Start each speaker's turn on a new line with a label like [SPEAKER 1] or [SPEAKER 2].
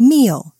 [SPEAKER 1] meal.